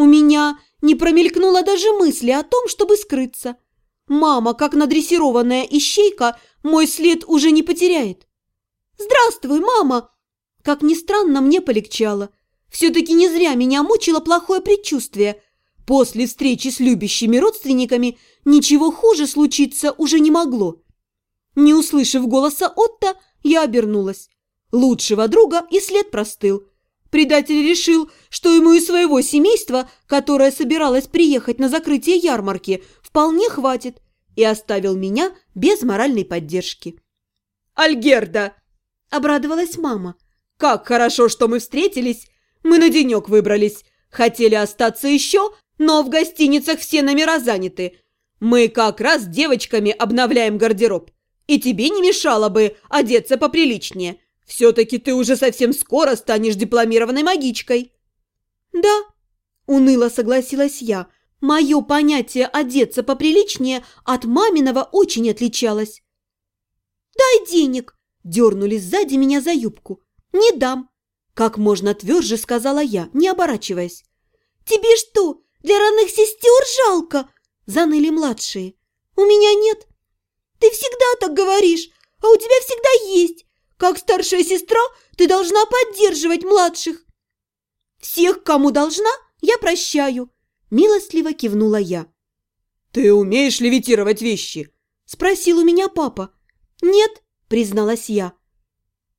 У меня не промелькнуло даже мысли о том, чтобы скрыться. Мама, как надрессированная ищейка, мой след уже не потеряет. «Здравствуй, мама!» Как ни странно, мне полегчало. Все-таки не зря меня мучило плохое предчувствие. После встречи с любящими родственниками ничего хуже случиться уже не могло. Не услышав голоса Отто, я обернулась. Лучшего друга и след простыл. Предатель решил, что ему и своего семейства, которое собиралось приехать на закрытие ярмарки, вполне хватит, и оставил меня без моральной поддержки. «Альгерда!» – обрадовалась мама. «Как хорошо, что мы встретились! Мы на денек выбрались. Хотели остаться еще, но в гостиницах все номера заняты. Мы как раз с девочками обновляем гардероб. И тебе не мешало бы одеться поприличнее. Все-таки ты уже совсем скоро станешь дипломированной магичкой». «Да», – уныло согласилась я. Мое понятие «одеться поприличнее» от маминого очень отличалось. «Дай денег!» – дернули сзади меня за юбку. «Не дам!» – как можно тверже сказала я, не оборачиваясь. «Тебе что, для родных сестер жалко?» – заныли младшие. «У меня нет». «Ты всегда так говоришь, а у тебя всегда есть. Как старшая сестра ты должна поддерживать младших. Всех, кому должна, я прощаю, милостливо кивнула я. Ты умеешь левитировать вещи? Спросил у меня папа. Нет, призналась я.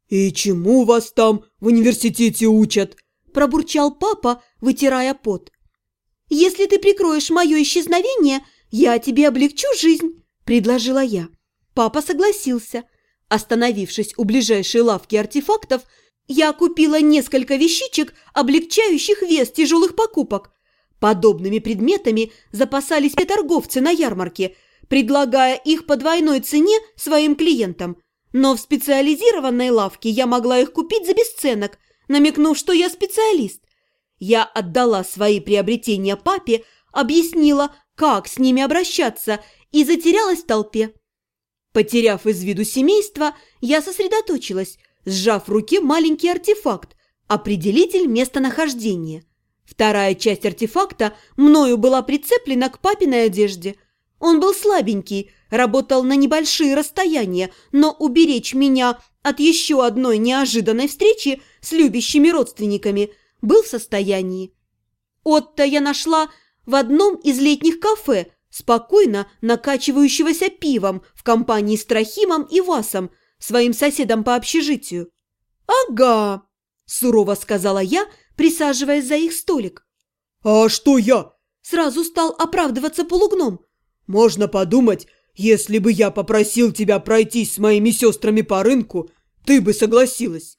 И чему вас там в университете учат? Пробурчал папа, вытирая пот. Если ты прикроешь мое исчезновение, я тебе облегчу жизнь, предложила я. Папа согласился – Остановившись у ближайшей лавки артефактов, я купила несколько вещичек, облегчающих вес тяжелых покупок. Подобными предметами запасались и торговцы на ярмарке, предлагая их по двойной цене своим клиентам. Но в специализированной лавке я могла их купить за бесценок, намекнув, что я специалист. Я отдала свои приобретения папе, объяснила, как с ними обращаться, и затерялась в толпе. Потеряв из виду семейство, я сосредоточилась, сжав в руке маленький артефакт – определитель местонахождения. Вторая часть артефакта мною была прицеплена к папиной одежде. Он был слабенький, работал на небольшие расстояния, но уберечь меня от еще одной неожиданной встречи с любящими родственниками был в состоянии. Отто я нашла в одном из летних кафе – спокойно накачивающегося пивом в компании с Трохимом и Васом, своим соседом по общежитию. «Ага», – сурово сказала я, присаживаясь за их столик. «А что я?» – сразу стал оправдываться полугном. «Можно подумать, если бы я попросил тебя пройтись с моими сестрами по рынку, ты бы согласилась».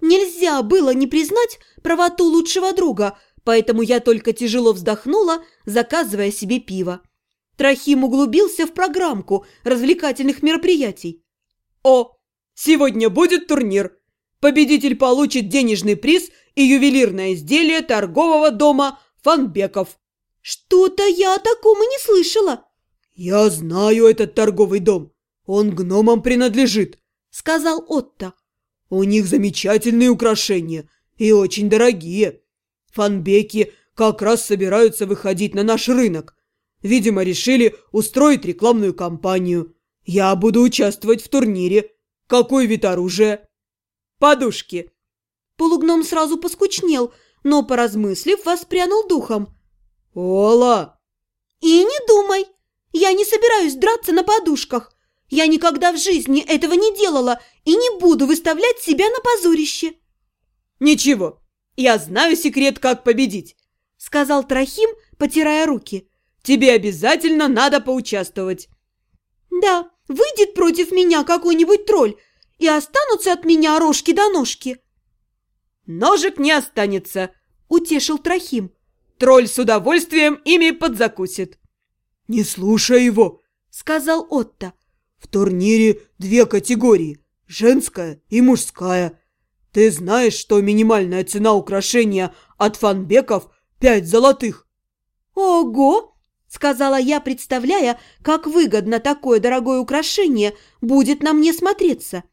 Нельзя было не признать правоту лучшего друга, поэтому я только тяжело вздохнула, заказывая себе пиво. Трохим углубился в программку развлекательных мероприятий. «О, сегодня будет турнир. Победитель получит денежный приз и ювелирное изделие торгового дома Фанбеков». «Что-то я о таком и не слышала». «Я знаю этот торговый дом. Он гномам принадлежит», — сказал Отто. «У них замечательные украшения и очень дорогие. Фанбеки как раз собираются выходить на наш рынок. Видимо, решили устроить рекламную кампанию. Я буду участвовать в турнире. Какой вид оружия? Подушки. Полугном сразу поскучнел, но, поразмыслив, воспрянул духом. Ола! И не думай. Я не собираюсь драться на подушках. Я никогда в жизни этого не делала и не буду выставлять себя на позорище. Ничего, я знаю секрет, как победить, сказал Трохим, потирая руки. Тебе обязательно надо поучаствовать». «Да, выйдет против меня какой-нибудь тролль, и останутся от меня рожки до ножки». «Ножек не останется», — утешил Трохим. «Тролль с удовольствием ими подзакусит». «Не слушай его», — сказал Отто. «В турнире две категории – женская и мужская. Ты знаешь, что минимальная цена украшения от фанбеков – пять золотых?» «Ого!» Сказала я, представляя, как выгодно такое дорогое украшение будет на мне смотреться.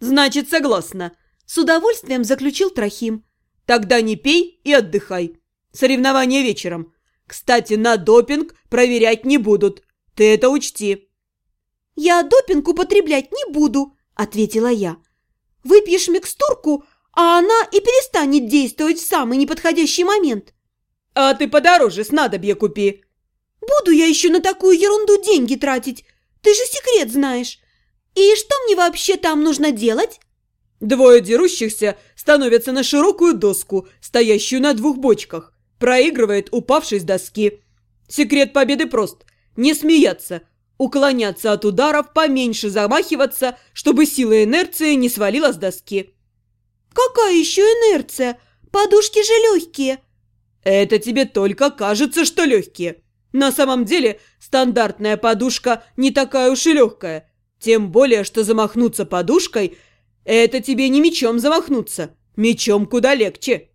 «Значит, согласна», – с удовольствием заключил Трохим. «Тогда не пей и отдыхай. Соревнования вечером. Кстати, на допинг проверять не будут. Ты это учти. Я допинг употреблять не буду, ответила я. Выпьешь микстурку, а она и перестанет действовать в самый неподходящий момент. А ты подороже снадобье купи. Буду я еще на такую ерунду деньги тратить. Ты же секрет знаешь. И что мне вообще там нужно делать? Двое дерущихся становятся на широкую доску, стоящую на двух бочках. Проигрывает, упавший с доски. Секрет победы прост. Не смеяться. Уклоняться от ударов, поменьше замахиваться, чтобы сила инерции не свалила с доски. Какая еще инерция? Подушки же легкие. Это тебе только кажется, что легкие. На самом деле стандартная подушка не такая уж и легкая. Тем более, что замахнуться подушкой – это тебе не мечом замахнуться. Мечом куда легче.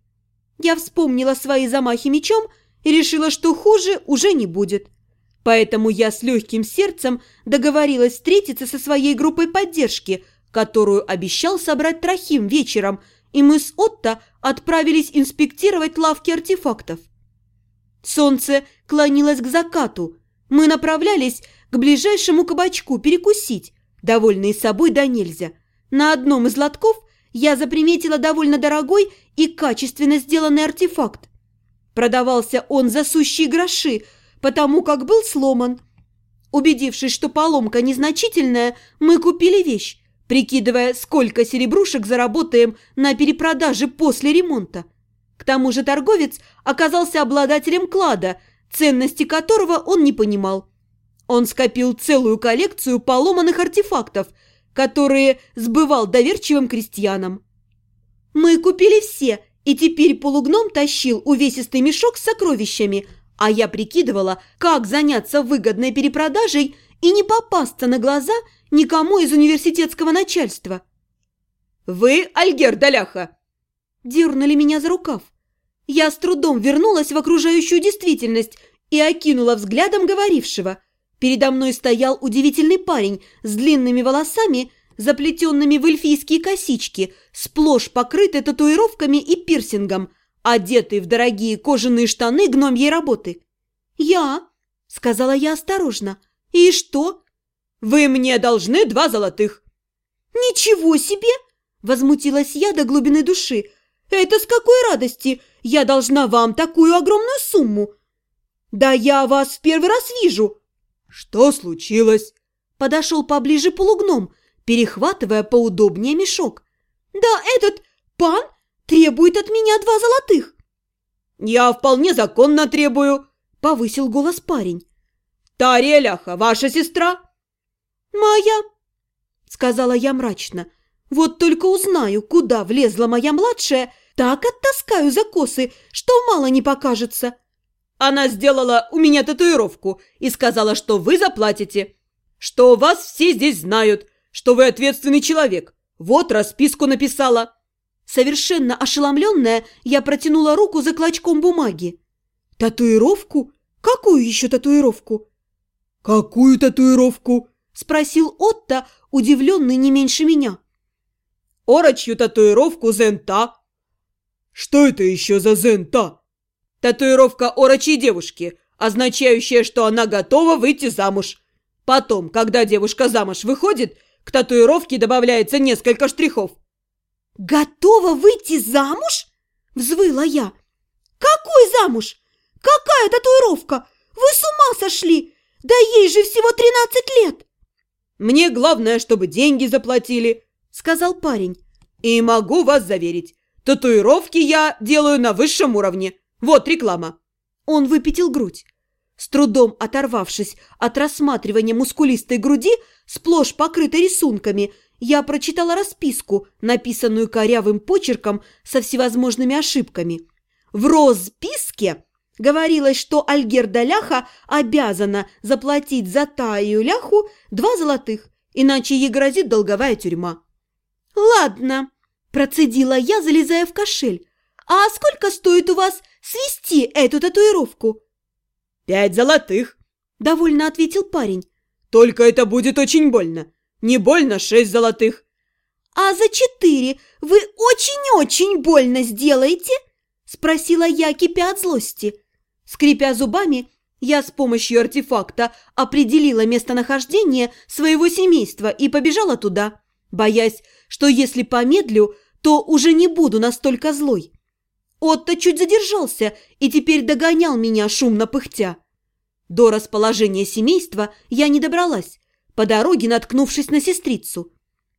Я вспомнила свои замахи мечом и решила, что хуже уже не будет. Поэтому я с легким сердцем договорилась встретиться со своей группой поддержки, которую обещал собрать Трохим вечером, и мы с Отто отправились инспектировать лавки артефактов. Солнце клонилось к закату. Мы направлялись к ближайшему кабачку перекусить, довольные собой да нельзя. На одном из лотков я заприметила довольно дорогой и качественно сделанный артефакт. Продавался он за сущие гроши, потому как был сломан. Убедившись, что поломка незначительная, мы купили вещь, прикидывая, сколько серебрушек заработаем на перепродаже после ремонта. К тому же торговец оказался обладателем клада, ценности которого он не понимал. Он скопил целую коллекцию поломанных артефактов, которые сбывал доверчивым крестьянам. Мы купили все, и теперь полугном тащил увесистый мешок с сокровищами, а я прикидывала, как заняться выгодной перепродажей и не попасться на глаза никому из университетского начальства. «Вы Альгер Даляха?» Дернули меня за рукав. Я с трудом вернулась в окружающую действительность и окинула взглядом говорившего. Передо мной стоял удивительный парень с длинными волосами, заплетенными в эльфийские косички, сплошь покрытый татуировками и пирсингом, одетый в дорогие кожаные штаны гномьей работы. «Я?» – сказала я осторожно. «И что?» «Вы мне должны два золотых». «Ничего себе!» – возмутилась я до глубины души. «Это с какой радости я должна вам такую огромную сумму?» «Да я вас в первый раз вижу!» «Что случилось?» Подошел поближе полугном, перехватывая поудобнее мешок. «Да этот пан требует от меня два золотых!» «Я вполне законно требую!» – повысил голос парень. «Тария Ляха, ваша сестра?» «Моя!» – сказала я мрачно. «Вот только узнаю, куда влезла моя младшая, так оттаскаю за косы, что мало не покажется!» Она сделала у меня татуировку и сказала, что вы заплатите, что вас все здесь знают, что вы ответственный человек. Вот расписку написала». Совершенно ошеломленная, я протянула руку за клочком бумаги. «Татуировку? Какую еще татуировку?» «Какую татуировку?» – спросил Отто, удивленный не меньше меня. «Орочью татуировку Зента». «Что это еще за Зента?» «Татуировка орочей девушки, означающая, что она готова выйти замуж. Потом, когда девушка замуж выходит, к татуировке добавляется несколько штрихов. «Готова выйти замуж?» – взвыла я. «Какой замуж? Какая татуировка? Вы с ума сошли? Да ей же всего тринадцать лет!» «Мне главное, чтобы деньги заплатили», – сказал парень. «И могу вас заверить, татуировки я делаю на высшем уровне. Вот реклама». Он выпятил грудь. С трудом оторвавшись от рассматривания мускулистой груди, сплошь покрытой рисунками, я прочитала расписку, написанную корявым почерком со всевозможными ошибками. В розписке говорилось, что Альгерда Ляха обязана заплатить за Таю Ляху два золотых, иначе ей грозит долговая тюрьма. «Ладно», – процедила я, залезая в кошель. «А сколько стоит у вас свести эту татуировку?» «Пять золотых», – довольно ответил парень. «Только это будет очень больно. Не больно шесть золотых». «А за четыре вы очень-очень больно сделаете?» – Спросила я, кипя от злости. Скрипя зубами, я с помощью артефакта определила местонахождение своего семейства и побежала туда, боясь, что если помедлю, то уже не буду настолько злой. Отто чуть задержался и теперь догонял меня, шумно пыхтя. До расположения семейства я не добралась, по дороге наткнувшись на сестрицу.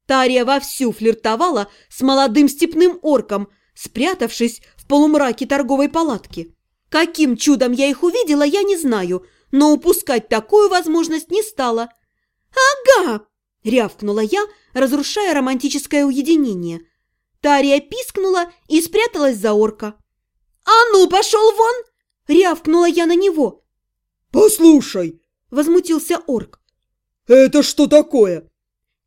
Тария вовсю флиртовала с молодым степным орком, спрятавшись в полумраке торговой палатки. Каким чудом я их увидела, я не знаю, но упускать такую возможность не стала. «Ага!» – рявкнула я, разрушая романтическое уединение. Тария пискнула и спряталась за орка. «А ну, пошел вон!» – рявкнула я на него. «Послушай!» – возмутился орк. «Это что такое?»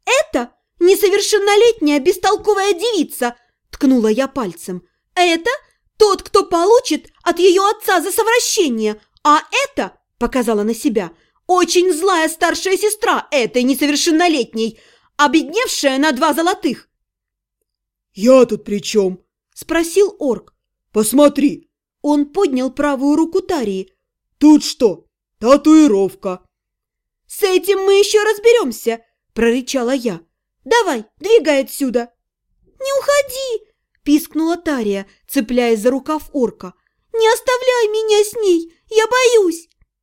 «Это несовершеннолетняя бестолковая девица!» – ткнула я пальцем. «Это тот, кто получит от ее отца за совращение, а это, – показала на себя, – очень злая старшая сестра этой несовершеннолетней, обедневшая на два золотых». «Я тут при чем?» – спросил орк. «Посмотри!» Он поднял правую руку Тарии. «Тут что? Татуировка!» «С этим мы еще разберемся!» – прорычала я. «Давай, двигай отсюда!» «Не уходи!» – пискнула Тария, цепляясь за рукав орка. «Не оставляй меня с ней! Я боюсь!»